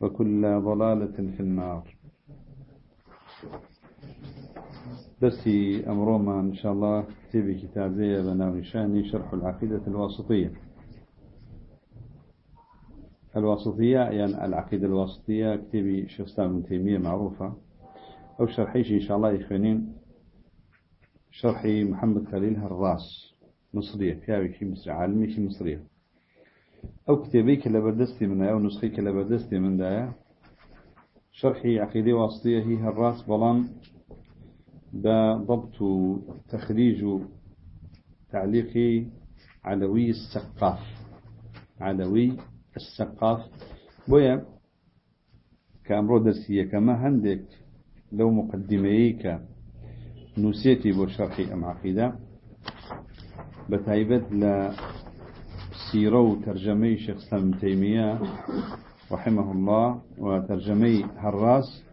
وكل ضلالة في النار. بس أمرهما إن شاء الله كتابي كتابية بناوي شاني شرح العقيدة الواسطية. الواسطية يعني العقيدة الواسطية كتابي شيخ سلام تيمية معروفة. أو شرحيش إن شاء الله يخوانين شرحي محمد خليل هراس مصرية كتابي في مصر عالمي في مصرية. ئەو کتێبەی کە لە بەردەستی منە ئەو نسخی کە لە بەردەستی مندایە شەرحی عقیدەی واستەیە هی هەڕاست بەڵام بە ضبط و تەخریج و تعلیقی علەوی سەقاف. علەوی السەقاف بۆیە کە ئەمڕۆ دەرسی یەکەمە هەندێک لەو مقدمەیە کە نووسێتی بۆ شەرحی ئەم عقیدە بە تایبەت لە لسيرة وترجمي شيخ سلام تيمية رحمه الله وترجمي هراس.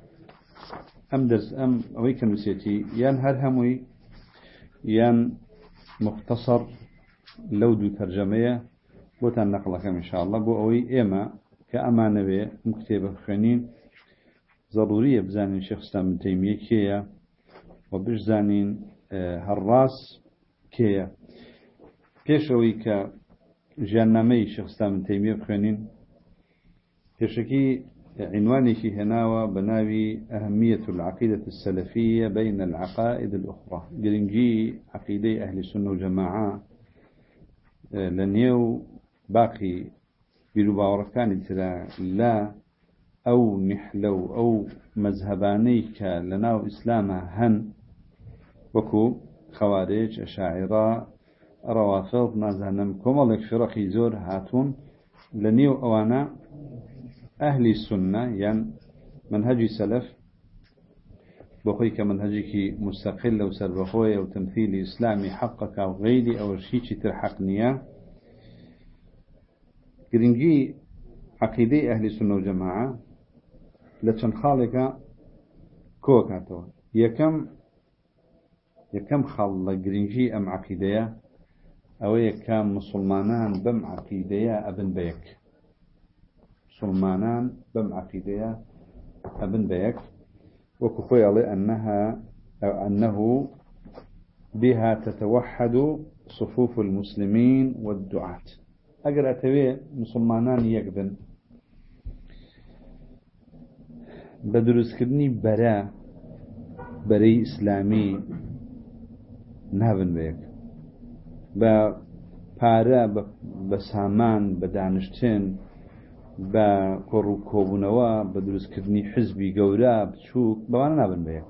أم درس أم أويك نسيتي يان هر هموي يان مختصر لودو ترجمية. بوتان نقلك إن شاء الله. بو أوي إما كأمانة بي مكتبة خنين. ضرورية بزانين شيخ سلام تيمية كيا. وبجزانين هراس كيا. پێشەوەی کە ژیاننامەی شخصتا من تەیمیە بخوێنین. پێشەکی عنوانێکی هێناوە بە ناوی ئەهمیة العقيدة السلفية بين العقائد الأخرى. گرنگی عقيدة أهل السنة وجماعة لنيو باقي بیرروباوەڕەکانی ترا لا ئەو نحلە و ئەو مەذهبانەی کە هەن وەکو خوارج ئەشاعرا ڕەوافڵ نازانم کۆمەڵێک فرەقی زۆر هاتوون لە نێو ئەوانە ئەهلی سنە یان منهجی سەلف بخۆی کە منهجێکی مستەقل لەو سربەخۆیە و تەمثیلی ئیسلامی حەقەکە و غیری ئەوە هیچی تر حەق نییە. گرنگی عقیدەی ئەهلی سنە و جەماعە لە چەند خاڵێکە کۆکاتەوە. ئەوەیە کە مسلمانان بەم عقیدەیە ئەبن بەیەک مسلمانان بەم عقیدەیە ئەبن بەیەک وەکو خۆی ئەڵێ ئەنها أو أنه بها تتوحد صفوف المسلمين والدعاة. أجر أتوي مسلمانان يكبن بدرس كدني برا بري إسلامي نابن بيك. بە پارە بە سامان بە دانیشتن بە کۆڕ و کۆبوونەوە بە دروستکردنی حزبی گەورە بچووک بەوانە نابن بەیە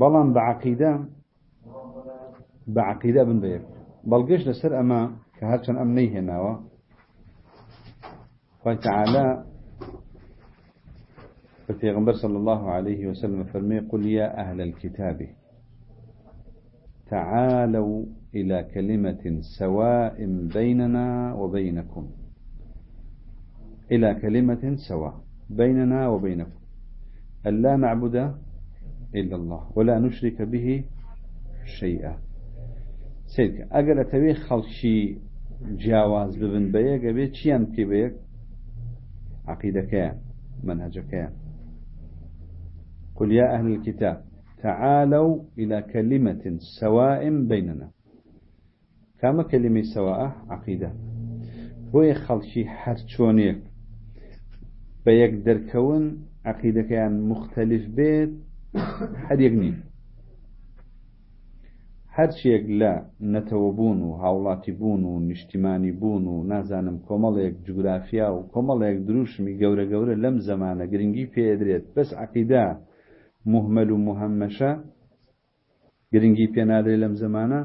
بەڵام بە عقیدە بە عقیدە بن بەیەک بەڵگەشت لەسەر ئەمە کە هەرچەند ئەم نەیهێناوە خی تعالى فالبيغمبر صلى الله عليه وسلم فرمي قل يا أهل الكتاب تعالوا إلى كلمة سواء بيننا وبينكم. إلى كلمة سواء بيننا وبينكم. ألا نعبد إلا الله ولا نشرك به شيئا. سيدك أقل أتوي خلشي جاواز ببن بيك أبي چيان بكي بيك عقيدك منهجك قل يا أهل الكتاب تعالوا إلى كلمة سواء بيننا. كما كلمة سواء عقيدة. بۆ خەڵکی هەرچۆنێک بە یەک دەرکەون عقیدەکەیان مختلف بێت هەرێک نین هەرچێک لە نەتەوە بوون و هاوڵاتی بوون و نیشتیمانی بوون و نازانم کۆمەڵێک جوگرافیا و کۆمەڵێک دروشمی گەورە گەورە لەم زمانە گرنگی پێدرێت بەس عقیدا مهمل و مهمەشە گرنگی پێنادەی لەم زمانە.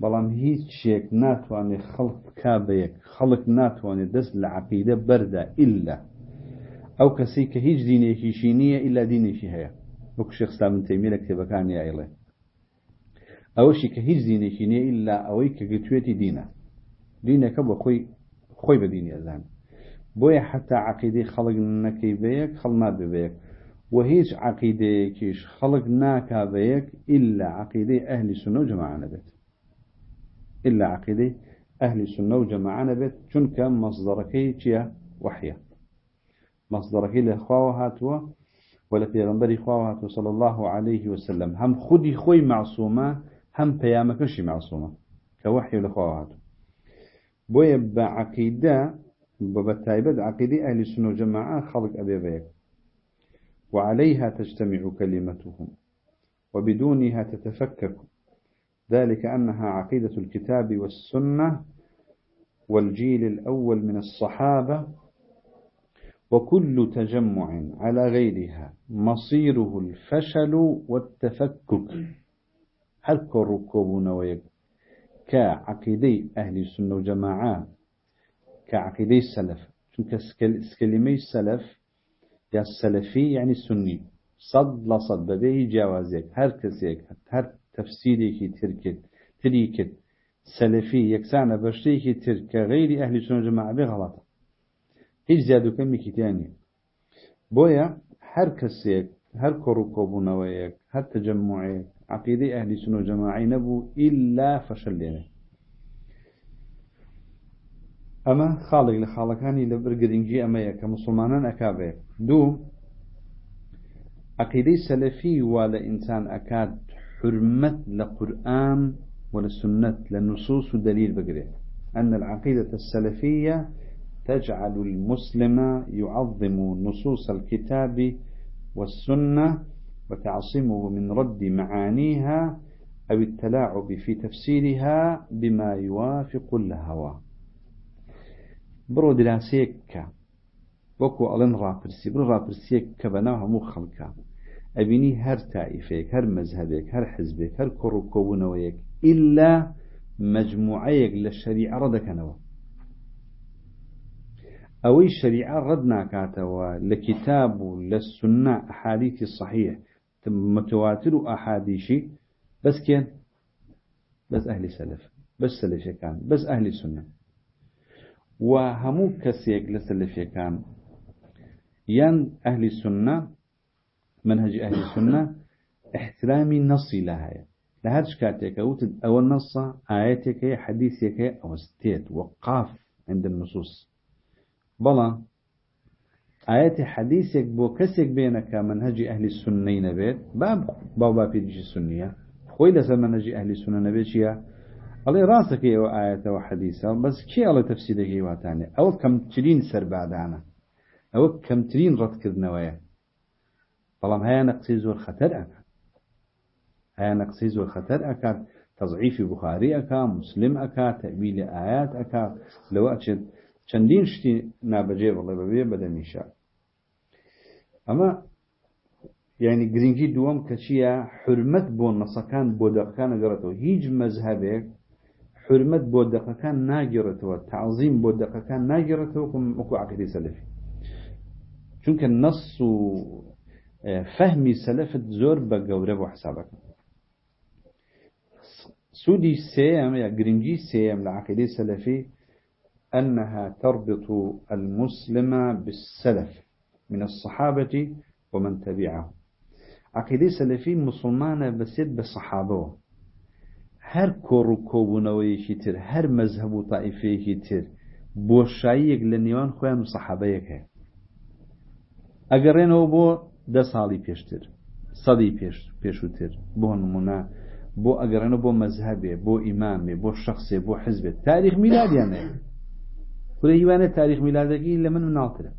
بەڵام هیچ شێک ناتوانێت خەڵک بکا بەیەک خەڵک ناتوانێت دەست لە عقیدە بەردا ئللا ئەو کەسی کە هیچ دینێکیشی نییە ئللا دینێکی هەیە. وەک شێخستا من تەیمی لە کتێبەکانی ئایڵێ ئەوەشی کە هیچ دینێکی نییە ئللا ئەوەی کە گتوێتی دینە. دینەکە بە خۆی خۆی بە دینی ئەزان. بۆیە حتا عقیدی خەڵک نەکەی بەیەک خەڵ نابێ بەیەک. وهيج عقيدة كيش خلق ناكا بيك إلا عقيدة أهل سنة وجماعة نبت إلا عقيدة أهل سنة وجماعة نبت شنك مصدركي تيا وحيا مصدركي لخواه هاتوا ولا في غنبري خواه هاتوا صلى الله عليه وسلم. هم خدي خوي معصومة هم بيامكشي معصومة كوحي لخواه هاتوا بويا بعقيدة وبالتايبد عقيدة أهل السنة والجماعة خلق أبي بيك وعليها تجتمع كلمتهم وبدونها تتفكك. ذلك أنها عقيدة الكتاب والسنة والجيل الأول من الصحابة وكل تجمع على غيرها مصيره الفشل والتفكك. هل كركوبون ويك كعقيدي أهل السنة والجماعة كعقيدة السلف چونك سكلمي السلف؟ يا السلفي يعني السني. صد لصد ببيه جوازيك. هر كسيك هر تفسيريكي تركت تريكت سلفي يكسانا بشتيكي ترك غير أهل السنة والجماعة بغلط هيج زيادو كمي كتاني بويا هر كسيك هر كروكوبونويك هر تجمعيك عقيدة أهل السنة والجماعة نبو إلا فشل لنا أما خالق لخالقاني لبرقرنجي أما يكا مسلمانا أكابي دو عقيدة سلفي ولا إنسان أكاد حرمت لقرآن ولا سنة لنصوص ودليل بقري أن العقيدة السلفية تجعل المسلم يعظم نصوص الكتاب والسنة وتعصمه من رد معانيها أو التلاعب في تفسيرها بما يوافق الهوى. بڕۆ دراسەیەک بکە. وەکو ئەڵێن ڕاپرسی بڕ ڕاپرسیەک کە بەناو هەموو خەڵکە. ئەبینی هەر تائیفێک هەر مەزهبێک هەر حزبێک هەر کوڕ و کۆبوونەوەیەک ئللا مجموعەیەک لە شەریعە ڕە دەکەنەوە ئەوەی شەریعە ڕەت ناکاتەوە لە کتاب و لە سنە حادیتی صحیح متواتر و ئاحادیشی بەسکێن بەس ئەهلی سەلف بەس سەلەشەکان بەس ئەهلی سنە. السنة وهمو كسيك لسلفي كان ين أهل السنة منهج أهل السنة احترامي نصي لها لهرش كاتيك أو النص آياتك حديثك أو استيت وقاف عند النصوص. بلا آيات حديثك بو كسك بينك منهج أهل السنين بيت باب في ديش السنية خوي لسا منهج السنة نبيت شيا الله راسك يا آيات وحديثة بس كي الله تفسيرك يواتاني أو كم ترين سر بعدانا. أو كم ترين رد كردنوايا بلام هيا نقصي زور خطر أكا هيا نقصي زور أكا تضعيف بخاري أكا مسلم أكا تأويل آيات أكا لو أتشد چەندین شتی نابەجێ بڵێ بەبێ بەدەمیشا ئەمە یعنی گرنگی دووەم کە چییە حرمەت بۆ نەسەکان بۆ دەقەکان نەگەڕێتەوە هیچ مەزهبێک حرمەت بۆ دەقەکان ناگەڕێتەوە تعظیم بۆ دەقەکان ناگەڕێتەوە وەکو عقیدی سەلفی. چونکە نەس و فەهمی سەلفت زۆر بە سێم یا گرنگی سێم لە عقیدەی سەلفی أنها تربط المسلم بالسلف من الصحابة ومن تبعه. عقيدة سلفي مسلمانة بسيد بصحابه هر كورو كوبونويشي تر هر مذهب طائفيشي تر بۆشاییەک لە نێوان خۆیان و سەحابەیەک هەیە. ئەگەڕێنەوە بۆ دە ساڵی پێشتر سەدی پێش پێشووتر بۆ نمونە بۆ ئەگەڕێنە بۆ مەزهبێ بۆ ئیمامێ بۆ شخصێ بۆ حزبێت تاریخ میلادیانەیە خورە هیوانێت تاریخ میلادەکەی لە من مناڵترە.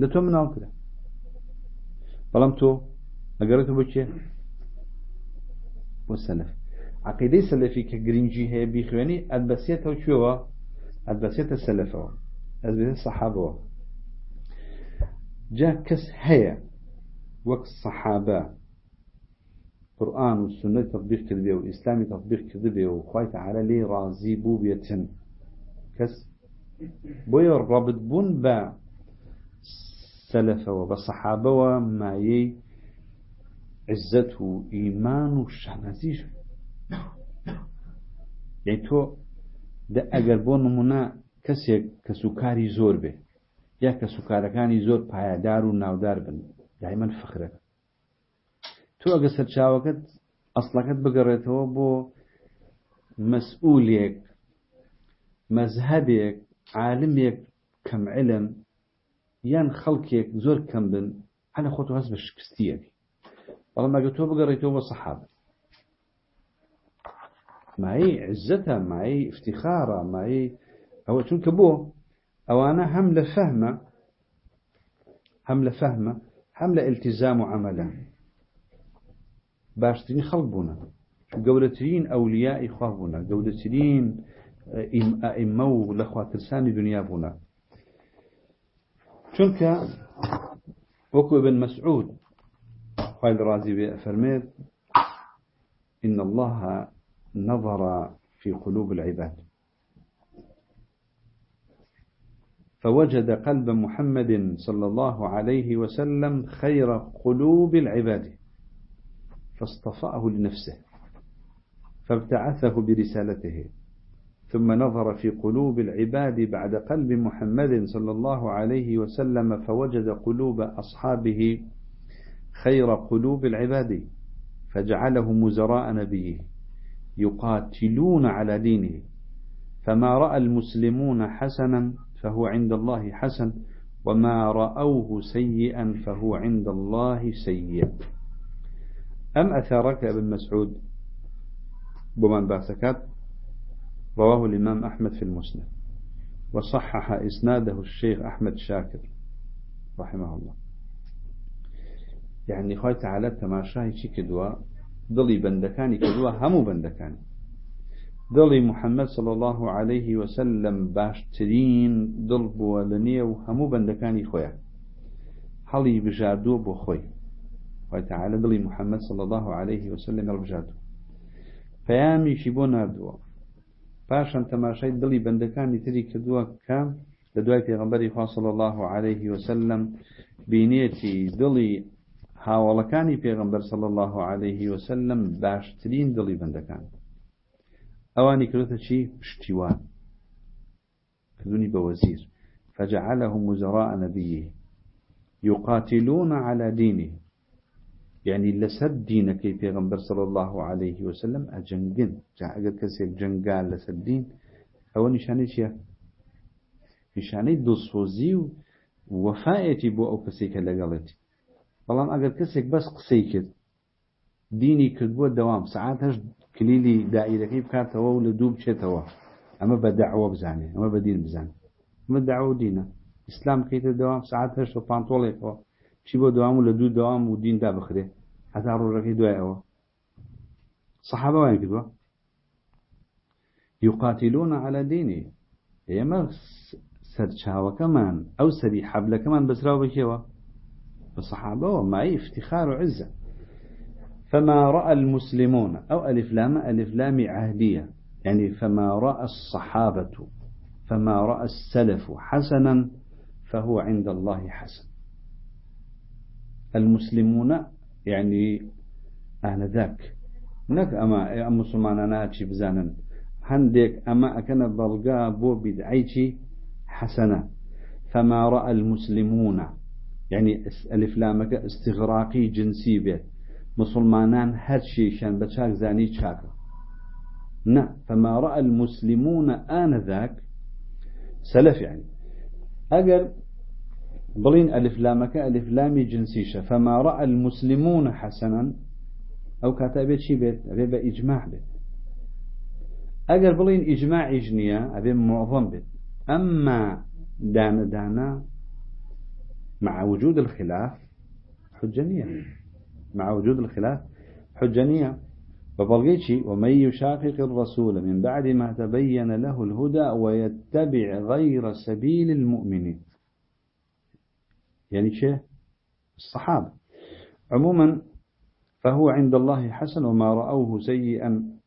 لە تۆ مناڵترە. بەڵام تۆ ئەگەڕێت بۆ چێ؟ سەلف عقیدەی سەلفی کە گرنگجی هەیە بیخوێنی ئەدبەسێتەوە کوێوە ئەدبەسێتە سەلفەوە ئەدبێتە سەحابەوە. جا کەس هەیە وەک سەحابە. قورآن و سنەی تطبیق کردێ و ئیسلامی تطبیق کردبێ و خوای تعالی لێ ڕازی بوو بێتن. کەس بۆیە ڕابط بوون بە عزت و ئیمان و شەنەزیش یعنی تۆ ئەگەر بۆ نمونە کەسێک کە سوکاری زۆر بێ یا کە سوکارەکانی زۆر پایدار و ناودار بن دایمەن فخرە تۆ ئەگە سەرچاوەکەت ئەسڵەکەت بگەڕێتەوە بۆ مەسئولێک مەزهبێک عالمێک کەم علم یان خەڵکێک زۆر کەم بن هەنە خۆت هەست بە شکستیەکی. سەحابە مای عزتە مای افتخارە مای ئەوە چونکە بۆ ئەوانە هەم لە فەهمە هەم لە فەهمە هەم لە التزام و عملە باشترین خەڵک بوونە گەورەترین ئەولیای خوا بوونە گەورەترین ئائمە و لە خواترسانی دنیا بوونە چونکە وەکو ابن مسعود. خالد رازي فرميت إن الله نظر في قلوب العباد. فوجد قلب محمد صلى الله عليه وسلم خير قلوب العباد فاصطفأه لنفسه فابتعثه برسالته ثم نظر في قلوب العباد بعد قلب محمد صلى الله عليه وسلم فوجد قلوب أصحابه خير قلوب العباد فجعلهم وزراء نبيه يقاتلون على دينه. فما رأى المسلمون حسنا فهو عند الله حسن وما رأوه سيئا فهو عند الله سيئ أم أثارك ابن مسعود؟ بمن باسكات رواه الإمام أحمد في المسند. وصحح إسناده الشيخ أحمد شاكر رحمه الله. یعنی خۆی تعالە تەماشایکی کردووە؟ دڵی بەندەکانی کردووە هەموو بەندەکانی. دڵی محەممەد صل الله عليه وسلم باشترین دڵ بووە لە نێو هەموو بەندەکانی خۆیان. هەڵی بژاردووە بۆ خۆی. تعالە دڵی محەممەد صل الله عليه وسلم هەڵبژاردوو پەیامیشی بۆ نردووە پاشان تەماشای دڵی بەندەکانی تری کردووە کە لە دوای پێغمبەری خواصل الله عليه وسلم بینێتی دڵی هاوڵەکانی پێغمبەر صلی الله عليه وسلم باشترین دڵی بەندەکان ئەوانی کردێتە چی؟ پشتیوان. کردونی بە وەزیر. فجعلهم وزراء نبيه. يقاتلون على دينه. يعني لسد دينك پیغمبر صلى الله عليه وسلم اجنگن جا اگر کسی جنگال لسد دين أو نشانه چیه نشانه دلسوزی و وفایتی بو کسی که لگلتی بەڵام ئەگەر کەسێک بەس قسەی کرد دینی کردبووە دەوام. سعاتش کلیلی دائیرەکەی بکاتەوە و لە دوو بچێتەوە. ئەمە بە داوە بزانێ ئەمە بە دین بزانێ. ئەمە داوە دینە. ئیسلام کەیتە دەوام سعات هەشت پانتۆڵێکەوە. چی بۆ دوام و لە دوو دوام و دیندا بخرێ؟ ڕۆژەکەی دوایەوە. صحابە وایان کردووە. يقاتلون على دينه ئێمە سەرچاوەکەمان ئەو سەری حەبلەکەمان بەسراو بکەوە بصحابة وما افتخار وعزة. فما رأى المسلمون أو ألف لام ألف لام عهدية. يعني فما رأى الصحابة فما رأى السلف حسنا فهو عند الله حسن. المسلمون يعني آنذاك. نك أما مسلمان أنا أتشي بزانا هندك أما أكن بلغا بو بدعيتي حسنة فما رأى المسلمون يعني ألف لامك استغراقي جنسي بيت مسلمانان هر شيء شان بشاك زاني شاكر نا فما رأى المسلمون آنذاك سلف يعني. أجر بلين ألف لامك ألف لامي جنسيشة فما رأى المسلمون حسنا أو كاتبت شي بيت أبي بإجماع بيت أجر بلين إجماع إجنية أبي معظم بيت أما دانا دانا مع وجود الخلاف حجنية مع وجود الخلاف حجنية فبلغيتشي ومن يشاقق الرسول من بعد ما تبين له الهدى ويتبع غير سبيل المؤمنين. يعني شيء؟ الصحابة. عموما فهو عند الله حسن وما رأوه سيئا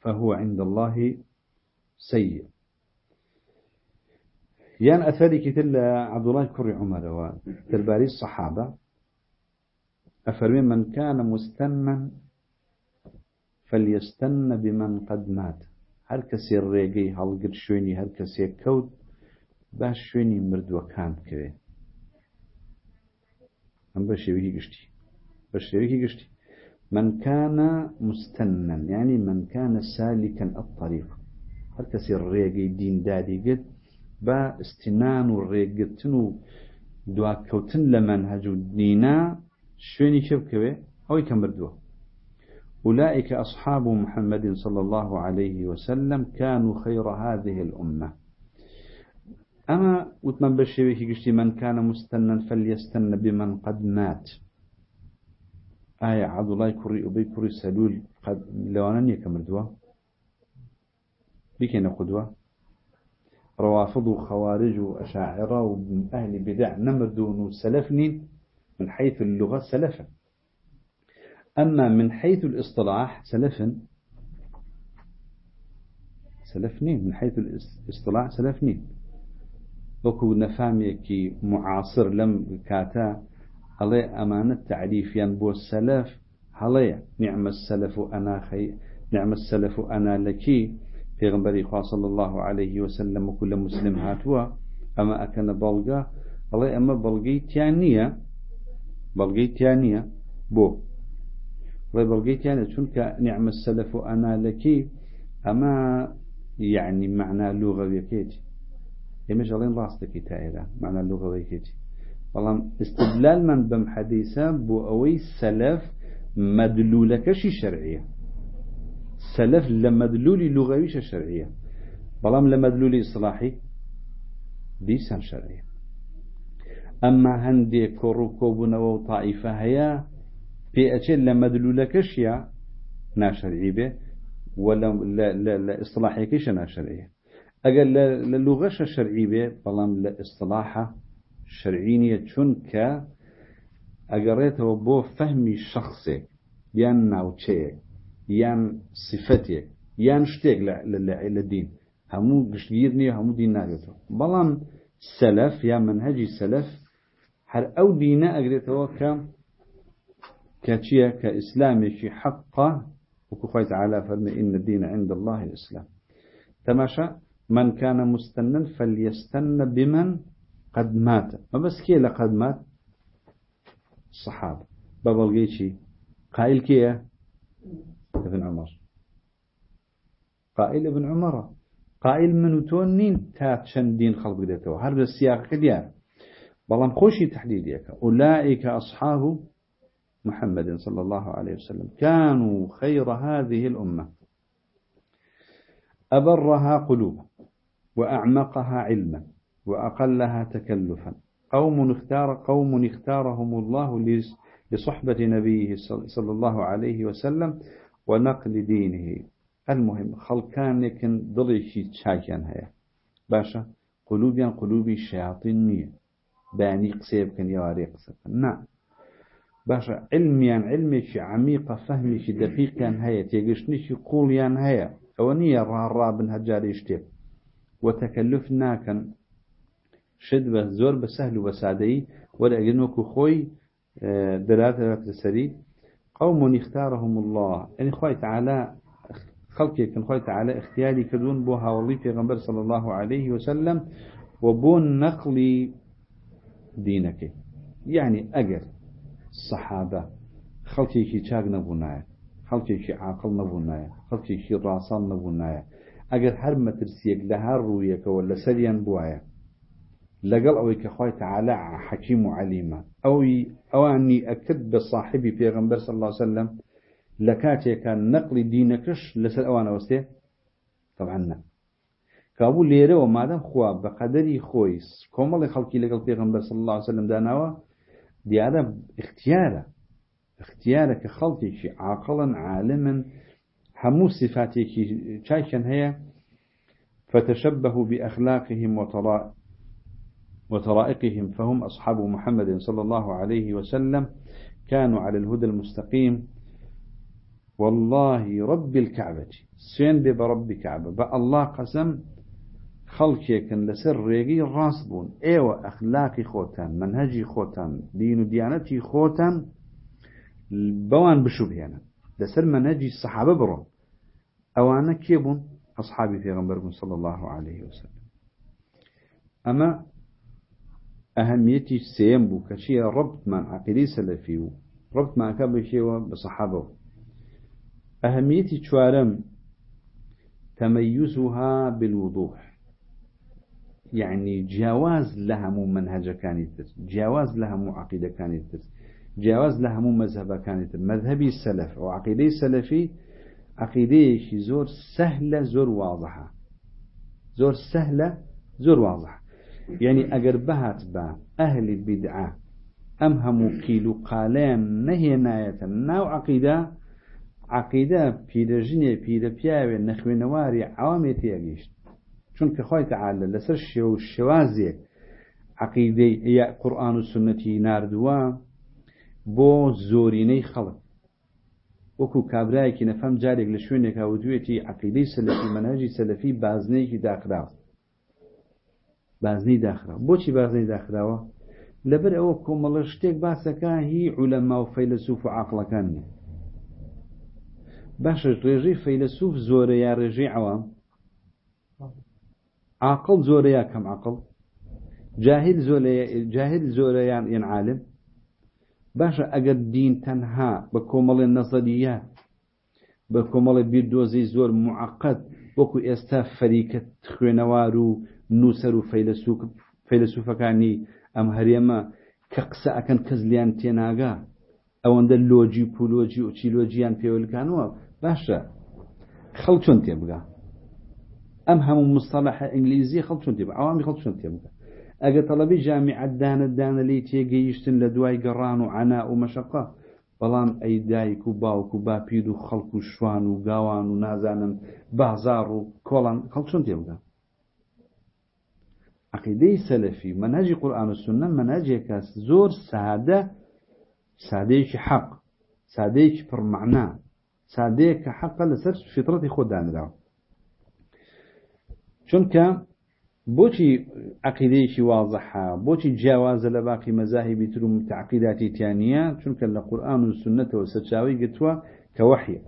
فهو عند الله سيء. يان أثري كتل عبد الله كري عمر وترباري الصحابة أفرمي من كان مستنا فليستن بمن قد مات. كسي الريقي هل قد شويني هر كسي كود باش شويني مرد وكان كوي هم بشيوكي قشتي بشيوكي قشتي من كان مستنا يعني من كان سالكا الطريق هر كسي الريقي دين دادي قد با استنان والريقتن ودواكوتن لمنهج الدينا شويني شبكوي أو يكمردوه أولئك أصحاب محمد صلى الله عليه وسلم كانوا خير هذه الأمة. أما وتمن بشيوي قشتي من كان مستنا فليستن بمن قد مات. آية عبد الله كري أبي كري سلول قد لوانا يكمردوا بكنا قدوة روافض وخوارج وأشاعرة وأهل بدع نمردون سلفني من حيث اللغة سلفا. أما من حيث الاصطلاح سلفا سلفني من حيث الاصطلاح سلفني. وكو نفاميكي معاصر لم كاتا هلي أمانة تعريف ينبو السلف هلي نعم السلف أنا خي نعم السلف أنا لكي في غنبري صلى الله عليه وسلم وكل مسلم هاتوا أما أكن بلغا هلي أما بلغي تيانية بلغي تيانية بو وبلغيت يعني شنك نعم السلف أنا لك أما يعني معنى لغة كيتي يمش الله راستك تائرة معنى لغة كيتي والله استدلال من بم حديثا بو أوي سلف مدلولك شي شرعية سلف لمدلولي لغويش شرعية بلام لمدلولي إصلاحي ديسان شرعية. أما هندي كوروكوبنا وطائفة هيا في أشياء لما دلولك أشياء ناشرعي به ولا لا لا لا إصلاحي كيش ناشرعي أقل للغش الشرعي به بلام لإصلاحه شرعينية شنك أقريته بو فهمي شخصي يان ناوتشيك يان صفتك يان شتيك للدين همو قشتيرني همو دين ناقته بلام سلف يا منهجي سلف هر أو دينا أقريته كم كاتشيا كإسلامي في حقه وكفاية تعالى فرمي إن الدين عند الله الإسلام تماشى من كان مستنا فليستن بمن قد مات ما بس كي لقد مات الصحابة بابلغيتشي قائل كي ابن عمر. قائل ابن عمر قائل من تونين تاتشن دين خلق ديته هذا السياق كديار بلان خوشي تحديديك أولئك أصحاب محمد صلى الله عليه وسلم. كانوا خير هذه الأمة. أبرها قلوبا وأعمقها علما وأقلها تكلفا. قوم اختار قوم اختارهم الله لصحبة نبيه صلى الله عليه وسلم. ونقل دينه. المهم خلقان لكن ضليشي تشاكيان هيا. باشا قلوبيان قلوبي شياطينية باني قسيب كان يواري قسيب نعم باشا علميان علمي عميقة فهمي دقيق كان هيا تيقشنيش قوليان هيا. أونية رابن هجاري اشتيب وتكلفنا كان شد زور بسهل وبسادي ولا أجنوك خوي آه، دلالة سري قوم اختارهم الله. يعني خوي تعالى خلقي كان خوي تعالى اختياري كدون بوها والله غنبر صلى الله عليه وسلم وبون نقلي دينك. يعني أجر الصحابة خلقي چاک نبونایە خەڵکێکی عاقل نەبوونایە خەڵکێکی ڕاسان نەبوونایە ئەگەر هەر مەترسیەک لە هەر ڕوویەکەوە لە سەریان بواە لەگەڵ ئەوەی کە خۆی تعالا حەکیم و علیمە ئەوی ئەوانی ئەکرد بە صاحبی پێغمبەر صلی الله وسلم لە کاتێکە نەقلی دینەکەش لەسەر ئەوان ئەوستێ طبعا نه کابوو لێرەوە مادەم خوا بە قەدەری خۆی کۆمەڵی خەڵکی لەگەڵ پێغمبەر صلی الله وسلم داناوە ديارة اختيارة. اختيارة كخلقك عاقلا عالما همو صفاتك شايكا هي فتشبهوا بأخلاقهم وطرائقهم فهم أصحاب محمد صلى الله عليه وسلم كانوا على الهدى المستقيم. والله رب الكعبة سين برب كعبة بأ الله قسم ڕاست بوون ئێوە ئەخلاقی خۆتان منهجی خۆتان دین و دیانەتی خۆتان بەوان بشوبهێنن لەسەر منهجی سەحابە بڕۆن ئەوانە کێ بوون ئەصحابی پێغمبەر بوون صلى الله عليه وسلم. ئەمە ئەهەمیەتی سێم بوو کە چیە ڕبتمان عقیدەی سەلەفی و ڕبتمانکە بشێوە بە سەحابە ئەهەمیەتی چوارەم تميزها بالوضوح. يعني جواز لهم منهج كان يتر جواز لهم عقيدة كان يتر جواز لهم مذهب كان يتر مذهبي السلف أو عقيدة السلفي عقيدة زور سهلة زور واضحة. زور سهلة زور واضحة. یعنی ئەگەر بەهات بە ئەهلی بیدعا ئەم هەموو کیل و قالەیان نەهێنایەتە ناو عقیدا عقیدە پیرەژنێ پیرە پیاوێ نەخوێنەواری عوامێ تێگەیشت. چونکە خۆی تەعاالە لەسەر شێو شێوازێک عقیدەی یا قورآن و سنەتی نردووە بۆ زۆرینەی خەڵک. وەکو کابراایکی نەفەم جارێک لە شوێنێکا و دوێتی عقیدەی سەلفی مەناجی سەلفی بازنەیەکی داخراوە. بازنەی داخرا. بۆچی بازنەی داخراوە؟ لەبەر ئەوە کۆمەڵە شتێک باسەکە هی عولەما و فەیلسوف و عقلەکان نیە. باشە ڕێژەی فەیلسوف زۆرە یا ڕێژەی عوام؟ عاقل زۆرەیە کەم عقل جاهل جاهل زۆرەیان یان عالم؟ باشە ئەگەر دین تەنها بە کۆمەڵێ نەزەریە بە کۆمەڵی بیردۆزی زۆر معقد وەکو ئێستا فەریکە خوێنەوار و نووسەر و فەیلسوفەکانی ئەم هەرێمە کە قسە ئەەکەن کەس لیان تێناگا. ئەوەندە لۆجی پولۆجی و چیلۆجییان پێوەلکانەوە. باشە. خەڵ چۆن تێبگا ئەم هەموو مستەلح ئینگلیزی خەڵ چۆن تێب ئەوامی خەڵ چۆن تێبگا ئەگە تەڵەبی جامیعەت دانە لی تێگەیشتن لە دوای گەڕان و عنا و مەشقا بەڵام ئەی دایک و باوک و باپیر و خەڵک و شوان و گاوان و نازانم بازار و کۆڵان خەڵ چۆن تێبگا عقیدەی سەلەفی منهجی قورآن و سنە منهجێکە زۆر سادە سادەیەکی حەق سادەیەکی پڕمەعنا سادەیە کە حەقە لەسەر فطرەتی خۆ دانراوە چونکە بۆچی عقیدەیەکی واضحە بۆچی جیاوازە لە باقی مەزاهیبی تر و متعقیداتی تیانە چونکە لە قورآن و سنەتەوە سەرچاوی گرتووە کە وەحیە.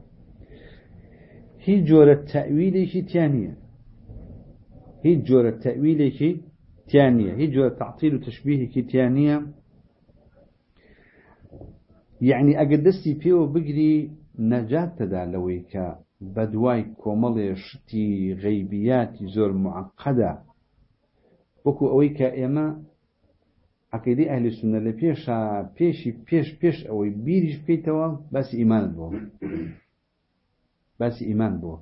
هیچ جۆرە تەویلێکی تیانە هیچ جۆرە تەویلێکی تیانە هیچ جۆرە تعطیل و تشبیهێکی تیانە یعنی ئەگەر دەستی پێوە بگری نەجات تەدا لەوەی کە بەدوای کۆمەڵێ شتی غەیبیاتی زۆر معقەدا. وەکو ئەوەی کە ئێمە عقیدی ئەهلی سنە لە پێشا پێشی پێش پێش ئەوەی بیریش بکەیتەوە باسی ئیمانت بۆ. باسی ئیمان بۆ.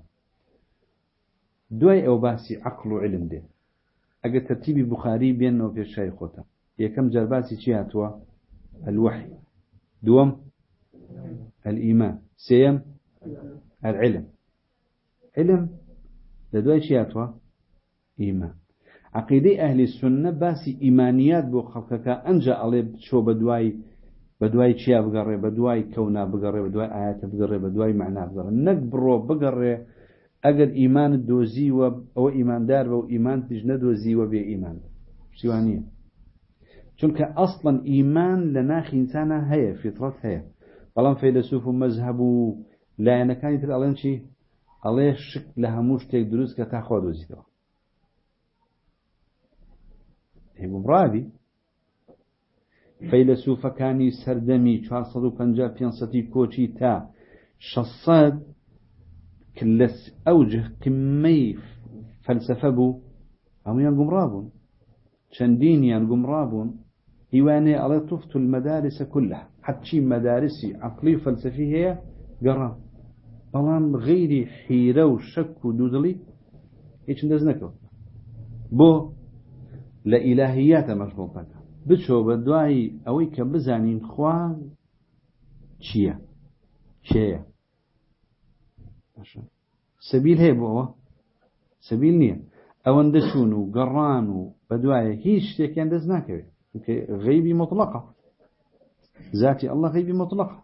دوای ئەو باسی عقل و علم دێ. ئەگە تەرتیبی بخاری بێنەوە پێشای خۆتە. یەکەم جەرباسی چی هاتووە؟ الوحی. دووەم الإيمان سيم العلم. علم لدواي شياتوا إيمان عقيدة أهل السنة باسي إيمانيات بو خلقك أنجا علي شو بدواي بدواي چیا بگەڕێ بدواي كونا بگەڕێ بدواي آيات بگەڕێ بدواي معنى بگەڕێ. نەک بڕۆ بگەڕێ ئەگەر ئیمان دۆزیوە ئەوە ئیماندار بە و ئیمان تژ نەدۆزیوە بێ ئیمان. شیوانە چونکە ئەسڵەن ئیمان لە ناخی ئینسانە هەیە فیتڕەت هەیە. بەڵام فەیلسوف و مەذهب و لایەنەکانی تر ئەڵێن چی؟ ئەڵێ شک لە هەموو شتێک دروست کە تا خۆ دۆزیتەوە هێگومڕاوی فەیلسوفەکانی سەردەمی 450 کۆچی تا 600 کلس ئەوجه قمەی فەلسفە بوو هەمویان گومڕا بوون چەندینیان گومڕا بوون هیوانێ ئەڵێ طفت المەدارسە كلها. حتى مدارسي عقلي وفلسفي هي قرا بەڵام غیری حیرە و شەک و دوودڵی هیچ دەست نەکەوت بۆ لە ئیلاهیاتە مەشغڵتەکە بچۆ بە دوایی ئەوەی کە بزانین خوا چییە کێیە سەبیل هەیە بۆەوە سەبیل نییە ئەوەندە چوون و گەڕان و بە دوایە هیچ شتێکیان دەست ناکەوێت غیبی مطلقە ذاتی الله غیبی مطلقە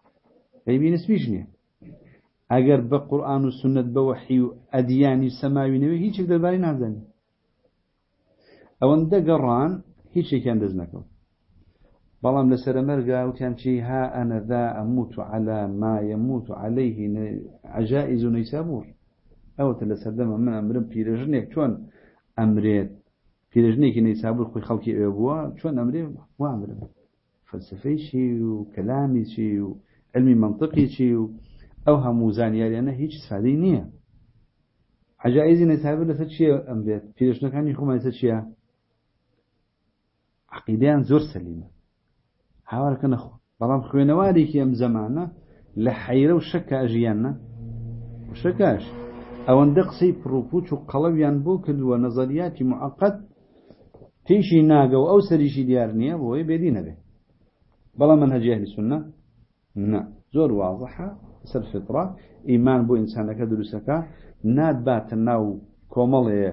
غیبی نسبیش نییە ئەگەر بە قورآن و سنت بە وحی و ئەدیانی سەماوینەوەی هیچێک دەرباری نازانین ئەوەندە گەڕان هیچێکیان دەست بەڵام لەسەر مەرگا وتیان چی ها ئەنە ذا ئەموت على ما يموت عليه عجائز نيسابور. ئەوتە لە سەردەمە من ئەمرم پیرەژنێک چۆن ئەمرێت پیرەژنێکی نەیسابور خۆی خەڵکی ئێوە بووە چۆن ئەمرێ وا ئەمرم فەلسفەی چی و کەلامی چی و علمی منطقی چی و ئەو هەموو زانیاریانە هیچ سادەی نییە عجائزی نەیسابور لەسەر چیە ئەمرێت پیرەژنەکانی خۆمان لەسەر چییە عقیدیان زۆر سەلیمە هاوارکە نەخۆ بەڵام خوێنەوارێکی ئەم زەمانە لە حەیرە و شەکە ئەژیانە شەکەش ئەوەندە قسەی پرۆپوچ و قەڵەویان بۆ کردووە نەزەریاتی معقد تیشی ناگە و ئەو سەریشی دیار نییە بۆی بێدی نەبێ. بەڵام من هەجی ئەهلی سنە؟ نه زۆر واضحە. سەر فطرە. ئیمان بۆ ئینسانەکە دروستەکە. نادباتە ناو کۆمەڵەیە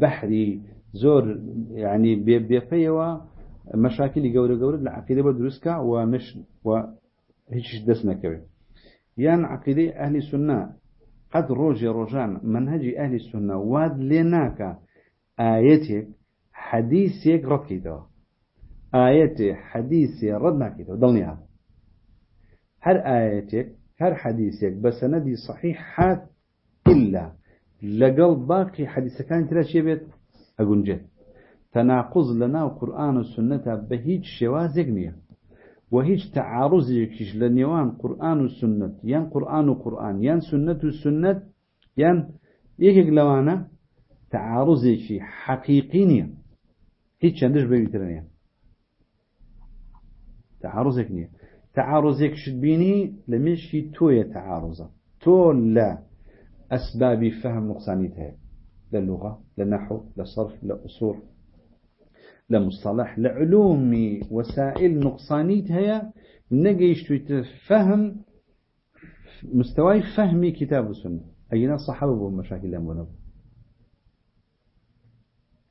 بەحری زۆر ینی بێپەیەوە. مەشاکلی گەورە گەورە لە عقیدە بە دروستکە و مش و هیچ دەست نەکەوێت یان عقیدەی ئەهلی سنە قد ڕۆژی ڕۆژان منهجی ئەهلی سنە واد لێ ناکە ئاەتێک حەدیسێک ڕەتکەیتەوە ئاەتێ حەدیسێ ڕەت ناکەیتەوە دڵنیا هەر ئاەتێک هەر حەدیسێک بە سەنەدی صحیح حات إلا لەگەڵ باقی حەدیسەکان ترا ئەگونجێت تەناقض لەناو قورآن و سنەتە بە هیچ شێوازێک نییە و هیچ تعارضێکیش لە نێوان قورآن و سنت. یان قورآن و قورآن یان سنت و سنت یان یەکێک لەوانە تعارضێکی حەقیقی نییە هیچ چەندش بەویترە نیە تعارضێک نییە تعارضێک شت بینی ئەسبابی فهم نقصانیت هەیە لە لغة لە نحو لە صرف لە أصول لمصطلح لعلوم وسائل نقصانيت هيا نجيش فهم مستواي فهمي كتاب السنة أينا صحابة بو مشاكل أمونا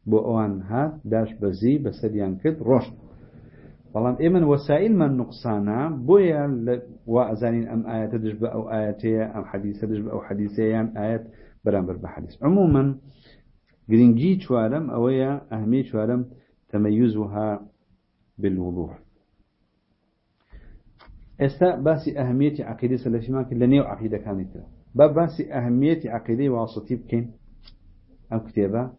بو أوان هات داش بزي بسديان كد رشد بەڵام ئێمە وسائل من وازانین ئەم ئاەتە دش بە ئەو ئاەتەیە ئەم حەدیسە دش بە ئەو حەدیسەیان ئاەت بەرامبەر بە حەدیس. عموما گرنگی چوارم ئەوەیە ئەهمی چوارم تميزها بالوضوح. إستا باسي أهمية عقيدة سلفي ماك لنيو عقيدة كانت باب باسي أهمية عقيدة واسطي بكين أم كتابة.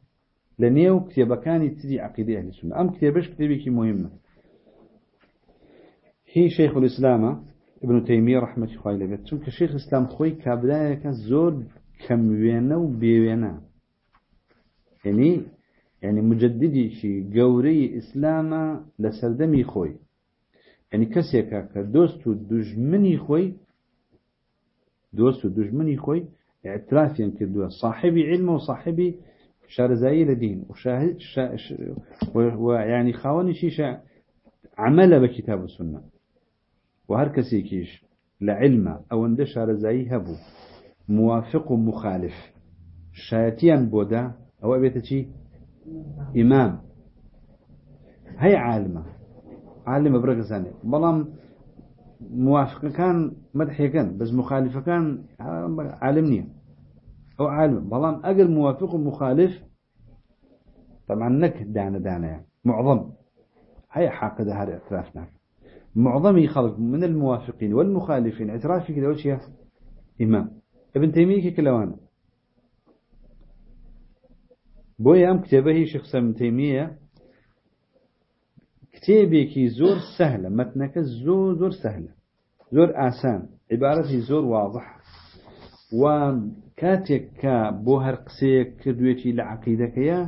لنيو كتابة كانت تدي عقيدة أهل السنة. أم كتابش كتابة مهمة. هي شيخ الإسلام ابن تيمية رحمة الله عليه چونك شيخ الإسلام خوي كابلايا كان زور كموينة وبيوينة يعني يعني مجددي شي قوري إسلاما لسردمي خوي. يعني كسيكا كدوستو دجمني خوي دوستو دجمني خوي اعترافيا يعني كدوا صاحبي علم وصاحبي شارزائي لدين وشاهد شا ش ويعني خاوني شيشا عمل بكتاب السنة. وهر كسيكيش لعلم أو اند شارزائي هبو. موافق مخالف شاتيان بودا أو أبيتشي إمام. هي عالمة. عالمة برق ثانية بلام موافق كان مدحي كان بس مخالف كان عالمني أو عالم بلام أقل موافق ومخالف. طبعا نك دانا دانا يعني. معظم. هي حاقدة هذا اعترافنا. معظم خلق من الموافقين والمخالفين. اعترافي كده وش إمام. ابن تيمية كلوانا بۆیە ئەم کتێبەهی شخصە من تەیمیە کتێبێکی زۆر سەهلە مەتنەکە زۆر زۆر سەهلە زۆر ئاسان عیبارەتی زۆر واضح. و کاتێک کە بۆ هەر قسەیەک کردوێتی لە عقیدەکەیە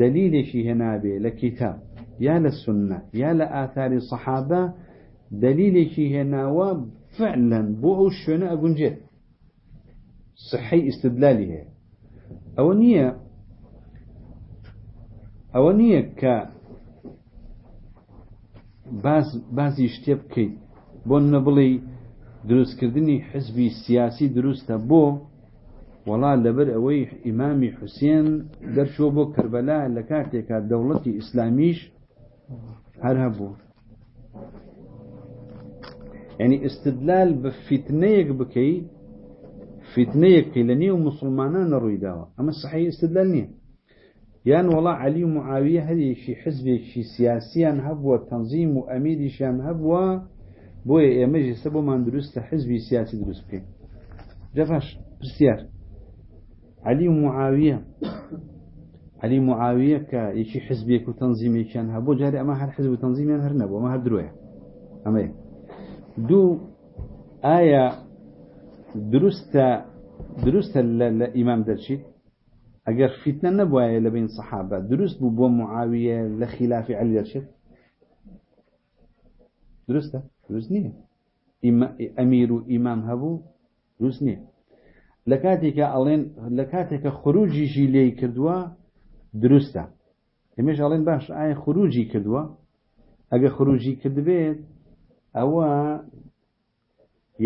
دلیلێکی هێنابێ لە کتاب یا لە سنە یا لە ئاثاری سەحابە دلیلێکی هێناوە فعلا بۆ ئەو شوێنە ئەگونجێت. صحی استدلالی هەیە. ئەوە نییە ئەوە نییە کە بازی شتێ بکەیت. بۆ نەبڵی دروستکردنی حزبی سیاسی دروستە بۆ وڵا لەبەر ئەوەی ئیمامی حوسێن دەرچوە بۆ کربەلا لە کاتێکا دەوڵەتی ئیسلامیش هەر هەبوو. ینی استدلال بە فیتنەیەک بکەی فیتنەیەکی لە نێو مسلمانان ڕووی داوە ئەمە سحی استدلال نییە. يعني والله علي ومعاوية هذه شي حزب شي سياسيا هبوا تنظيم وأميدي شام هبوا بوي يمجي سبو من درست حزبي سياسي درست بكي جفاش بسيار علي ومعاوية علي معاوية كيشي حزبي وتنظيمي كان هبو جاري أما هر حزب وتنظيمي هر نبو أما هر دروية أما دو آية درست درست الإمام درشيد ئەگەر فیتنە نەبواە لە بین سەحابە دروست بوو بۆ معاویە لە خلافی علی دەرچێت درستە دروست نییە. ئەمیر و ئیمام هەبوو دروست نییە. لە کاتێکە ئەڵێن لە کاتێکە خروجیشی لێ کردووە دروستە. ئێمەش ئەڵێن باش ئایا خروجی کردووە؟ ئەگە خروجی کردبێت ئەوە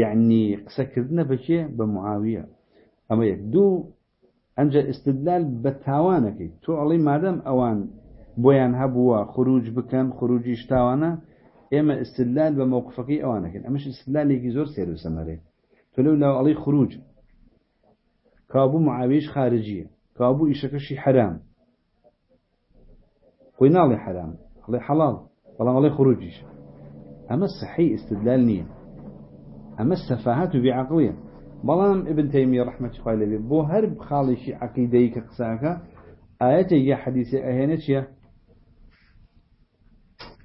یعنی قسەکردنە بەکێ بە معاویە. ئەمە یەک. دوو أنجا استدلال بتاوانك تو علي مادام أوان بويان هبوا خروج بكن خروج اشتاوانا إما استدلال بموقفك أوانك أمش استدلال زور سير بسمري فلو لو علي خروج. كابو معاويش خارجية كابو إشكشي حرام. قلنا علي حرام. علي حلال والله علي خروجيش أما الصحي استدلال نية أما السفاهات بعقلية بلام ابن تيمية رحمة الله عليه بو هرب خالشي عقيدي كقساكا آيات يا حديث أهينت يا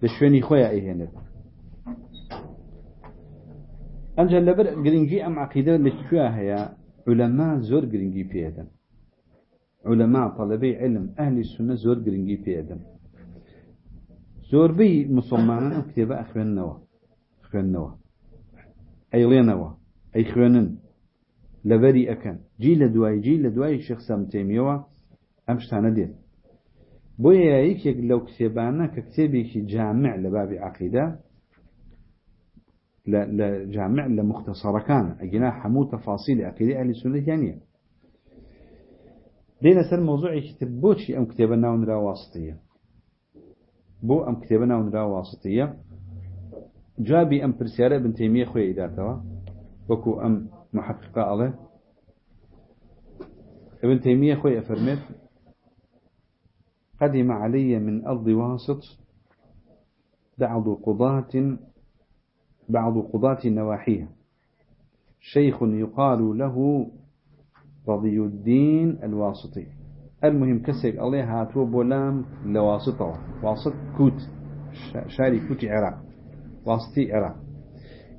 لشويني خويا أهينت أنجل لبر قرنجي أم عقيدة لشويا هي علماء زور قرنجي بيدا علماء طلبي علم أهل السنة زور قرنجي بيدا زور بي مسلمانا كتابة أخوان نوا أخوان نوا أي لينوا أي خوانن لبري أكن جي لدواي جي لدواي شخص متيميوه أمشتانا دين بويا يك لو كتابانا ككتابي جامع لباب عقيدة لا جامع لمختصر كان أجنا حمو تفاصيل عقيدة أهل السنة يعني دينا سر موضوع كتاب بوشي أم كتابنا ونرا واسطية بو أم كتابنا ونرا واسطية جابي أم برسيارة بن تيمية خويا إداتها وكو أم محققة عليه ابن تيمية خوي أفرمت قدم علي من أرض واسط بعض قضاة بعض قضاة نواحيها. شيخ يقال له رضي الدين الواسطي. المهم كسك الله هاتو بولام لواسطه واسط كوت شاري كوت عراق واسطي عراق.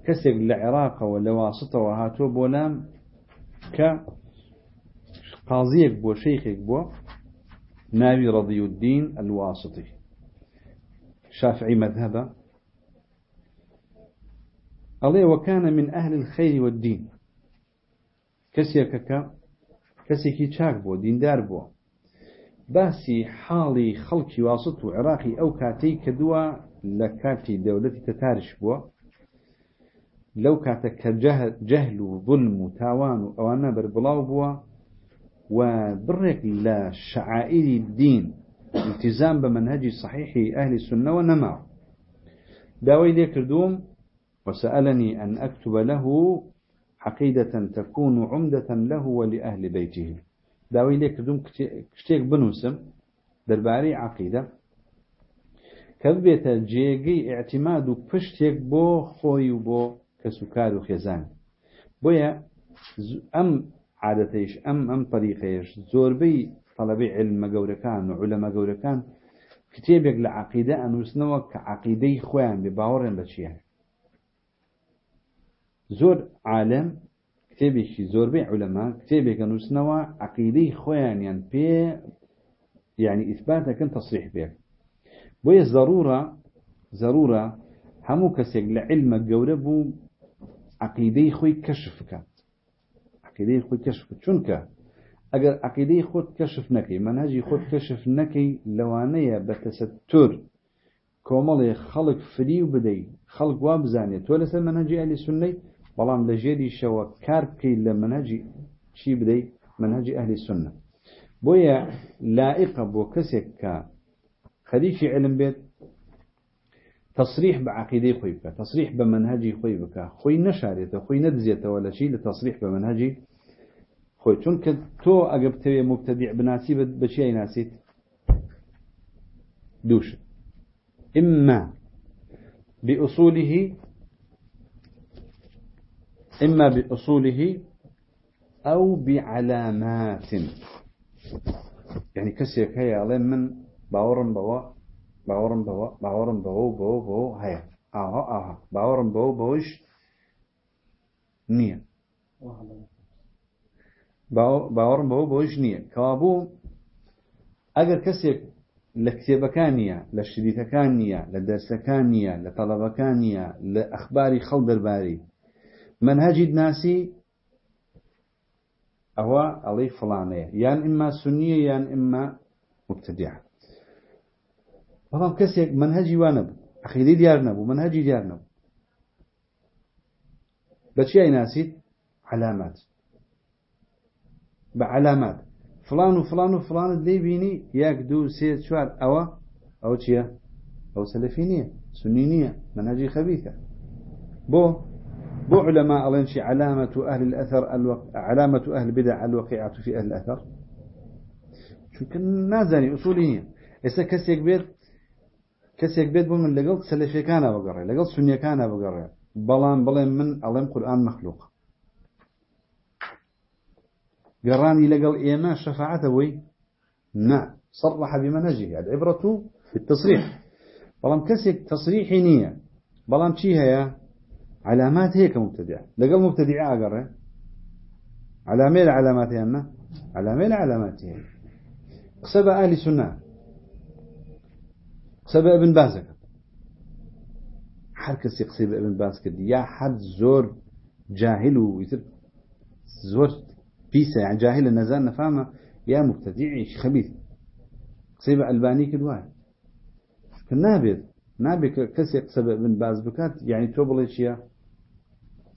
كسب لعراق ولا واسطة وهاتو بولام ك قاضيك بو شيخك بو ناوي رضي الدين الواسطي. شافعي مذهبا الله وكان من أهل الخير والدين. كسيكك كسيكي تشاك بو دين دار بو باسي حالي خلقي واسط وعراقي أو كاتي كدوا لكاتي دولتي تتارش بو لو كاتك جهل, جهل وظلم وتاوان وأوانا بربلاو بوا وبرك لشعائر الدين التزام بمنهج صحيح أهل السنة والنماء داوي لي كردوم وسألني أن أكتب له عقيدة تكون عمدة له ولأهل بيته. داوي لي كردوم كشتيك بنوسم درباري عقيدة. كذبت جيجي اعتماد بشتيك بو خوي کەس و کار و خێزان. بۆیە ئەم عادەتەیش ئەم ئەم پەریقەیەش زۆربەی تەڵەبی علمە گەورەکان و علەمە گەورەکان کتێبێک لە عقیدە ئەنووسنەوە کە عقیدەی خۆیان بێ باوەڕێن بە چیە زۆر عالم کتێبێکی زۆربەی علەما کتێبێکە نووسنەوە عقیدەی خۆیانیان پێ یعنی ئیسباتەکەن تەسریح بێت بۆیە زەرورە زەرورە هەموو کەسێک لە علمە گەورە بوو عقیدەی خۆی کەشف بکات عقیدەی خۆی کەشف چونکە ئەگەر عقیدەی خۆت کەشف نەکەی مەناجی خۆت کەشف نەکەی لەوانەیە بەتەسە تور کۆمەڵێ خەڵک فری و بدەیت خەڵک وا بزانێت. تۆ لەسەر مەنەجی ئەلی سنەی بەڵام لە ژێری شەوە کار بکەیت لە منەجی چی بدەیت؟ منهجی ئەهلی سنە. بۆیە لائقە بۆ کەسێک کە خەریکی علم بێت تصريح بعقيدة خوي بك تصريح بمنهجي خوي بك خوي نشاريته خوي ندزيته ولا شيء لتصريح بمنهجي خوي چون تو اجبت مبتدع بناسي بشيء ناسيت دوش إما بأصوله إما بأصوله أو بعلامات. يعني كسيك هيا على من باورن بوا باورن بوا باورن بوا بوا بوا هيا آه آه باورن بوا بوش نية. باورن بوا بوش نية. كوابو أجر كسيك لكتابەکان نییە لە شریتەکان نییە لە دەرسەکان نییە لە تەڵەبەکان نییە لە ئەخباری خەڵ دەرباری منهجی ناسی ئەوە ئەڵەی فڵانەیە یان ئمما سنیە یان ئمما مبتدع بەڵام کەسێک منهجی وانە بوو عقیدەی دیار نەبوو منهجی دیار نەبوو. بەچی علامات. بعلامات فلان وفلان وفلان دي بيني ياك دو سيد شوار أوا أو تشيا أو سلفينية سنينية منهجي خبيثة بو بو علماء الله شي علامة أهل الأثر. علامة أهل البدع الوقيعة في أهل الأثر. شو كان نازاني أصولية إسا كسيك بيت كسيك بيت بو من كان بقرر لقلت سنية كان بقرر بلان بلان من ألم قرآن مخلوق. قراني لقل إيما شفاعته وي نعم صرح بمنهجه العبرة بالتصريح بلام كسك تصريح نية بلام شي هي علامات هيك مبتدعة لقل مبتدعة أقرأ علامات علامات علامات علامات هي قصب أهل سنة قصب ابن بازك. حركة قصب ابن باز كدي يا حد زور جاهل ويتر زور بيسا يعني جاهل النزال نفهمه يا مبتدعي خبيث قصيبة ألباني كدواي نابد نابد كسي قصب ابن باز بكات يعني توبل شيا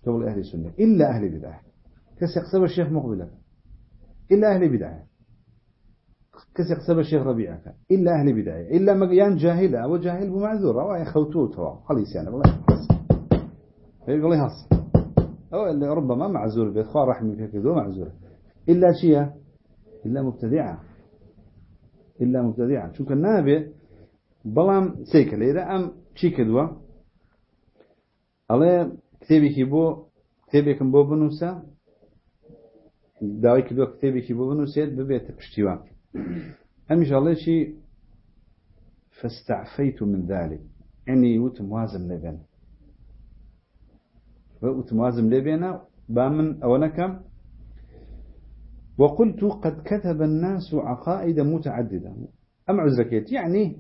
توبل أهل السنة إلا أهل بدعة كسي قصب الشيخ مقبلة إلا أهل بدعة. كسي قصب الشيخ ربيعة إلا أهل بدعة. إلا مقيان جاهلة أو جاهل بمعذور أو يخوتوه توا خليس يعني. والله يقول لي هص أو اللي ربما معذور بيتخوار رحمي في كذو معذور. إلا شيء إلا مبتدعة. إلا مبتدعة. شو كان نابي بلام سيكل. إذا أم شي كدوة. الله كتابي كيبو كتابي كم بو بنوسا داوي كتابي كيبو بنوسيت ببيت بشتيوان أم إن شاء الله شي فاستعفيت من ذلك. يعني وتموازن لبن. وتموازن لبنا بامن أولكم. وقلت قد كتب الناس عقائد متعددة. أم عزركيت يعني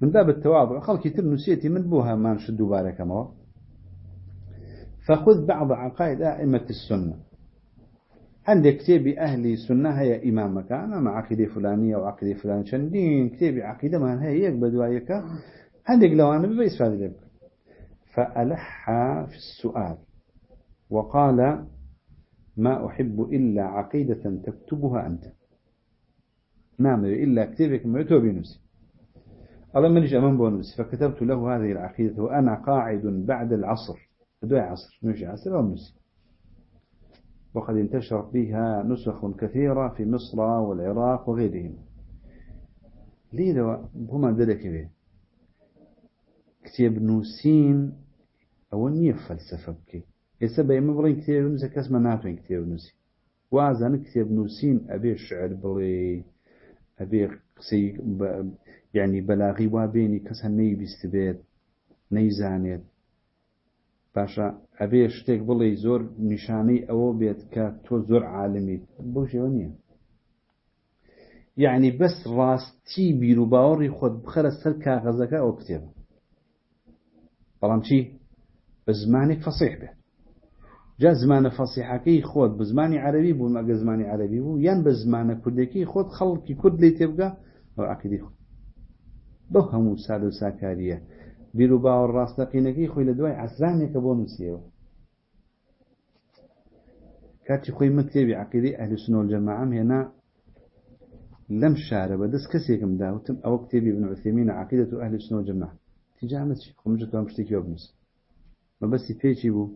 من باب التواضع. خلق ترنسيتي من بوها ما نشد بارك ما فخذ بعض عقائد أئمة السنة. عندك كتابي أهلي السنة هي إمامك أنا مع عقيدة فلانية وعقيدة فلان شندين كتابي عقيدة ما هي يقبل عندك لو أنا ببيس فهذا فألح في السؤال وقال ما أحب إلا عقيدة تكتبها أنت. نعم إلا كتابك ما يتوب نفسي الله منيش أمام بونس فكتبت له هذه العقيدة وأنا قاعد بعد العصر. بدوي عصر مش عصر أو نسي وقد انتشرت بها نسخ كثيرة في مصر والعراق وغيرهم. ليه هما ذلك به كتاب نوسين أو نية فلسفة بكي. ئێمە بڵین کتێب نووسە کەسمە ناتوانین کتێب نووسی وازانە کتێب نووسین ئەبێ شعر ئەبێ قسەی یعنی بەلاغی وابێنی کەس هەر نەیبیست بێت نەیزانێت باشە ئەبێ شتێک بڵێ زۆر نیشانەی ئەوە بێت کە تۆ زۆر عالمیت بۆ شێوە نییە. یعنی بەس ڕاستی بیر و باوەڕی خۆت بخەرە سەر کاغەزەکە ئەو کتێبە بەڵام چی؟ بە زمانێک فەسیح بێت جا زمانە فەسیحەکەی خۆت بە زمانی عربی بوو مەگە زمانی عربی بوو یان بە زمانە کوردێکی خۆت خەڵکی کورد لی تێبگا ئەو عقیدی خۆ بەو هەموو ساد و ساکاریە. بیر و باوە ڕاستەقینەکەی خۆی لە دوای عسرانێکە بۆ نووسیەوە. کاتی خۆی مکتێبی عقیدی ئەهلی سنە والجەماعەم هێنا لەم شارە بە دەست کەسێکم داوتم ئەوە کتێبی عثيمين عقیدة أهل السنة والجماعة تجامت خمجة كم شتێکی وبنووس مەبەستی پێچی بوو.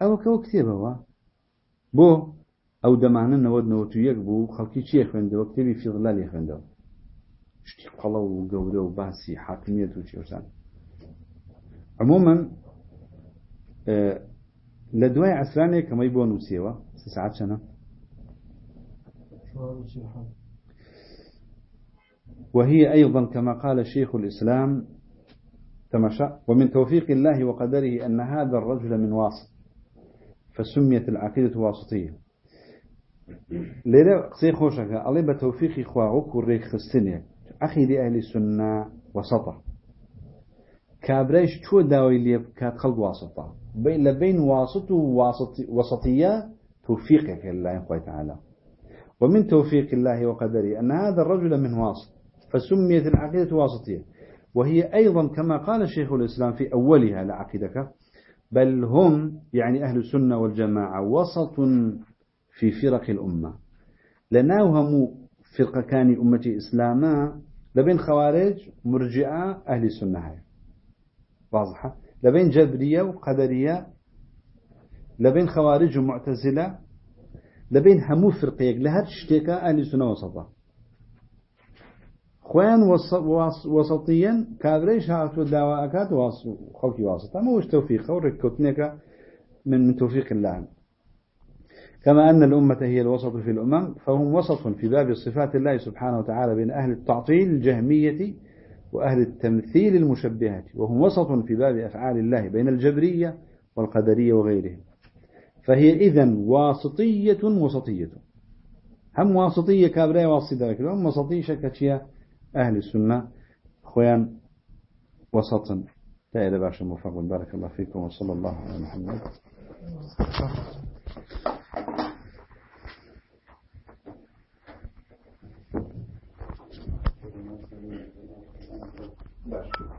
ئەوە کەەوە کتێبەوە بۆ ئەو دەمانە نەوە نەوە یەک بوو خەڵکی چیە خوێندەوە؟ کتێبی فیڵلالی خوێندەوە شتي قلو وقوله وباسي حاكمية وشيوسان عموما أه لدواي عسراني كما يبون وسيوا ساعات سنة وهي أيضا كما قال شيخ الإسلام تمشى ومن توفيق الله وقدره أن هذا الرجل من واسط فسميت العقيدة واسطية. لذا قصي خوشك الله بتوفيق إخوائك والريك خستنيك؟ أخي لأهل السنة وسطة. كابريش شو داوي اللي كات خلق واسطة؟ بين لبين واسط وسطية توفيقك الله تعالى ومن توفيق الله وقدره أن هذا الرجل من واسط فسميت العقيدة واسطية. وهي أيضا كما قال شيخ الإسلام في أولها لعقيدك بل هم يعني أهل السنة والجماعة وسط في فرق الأمة. لناوهم فرقة كان أمة إسلاما لبين خوارج مرجئة أهل السنة هاي. واضحة؟ لبين جبرية وقدرية لبين خوارج ومعتزلة لبين همو فرقيك لهذا شتيكا أهل السنة وسطة خوان وسطيا كادريش هاتو دواء أكاد خلقي واسطة. ما وش توفيقة وركوتنك من من توفيق الله. كما أن الأمة هي الوسط في الأمم فهم وسط في باب صفات الله سبحانه وتعالى بين أهل التعطيل الجهمية وأهل التمثيل المشبهة وهم وسط في باب أفعال الله بين الجبرية والقدرية وغيرهم. فهي إذن واسطية وسطية. هم واسطية كابرية واسطة هم وسطية شكتشية أهل السنة. خوان وسطا إذا باشا موفق. بارك الله فيكم وصلى الله على محمد. Gracias.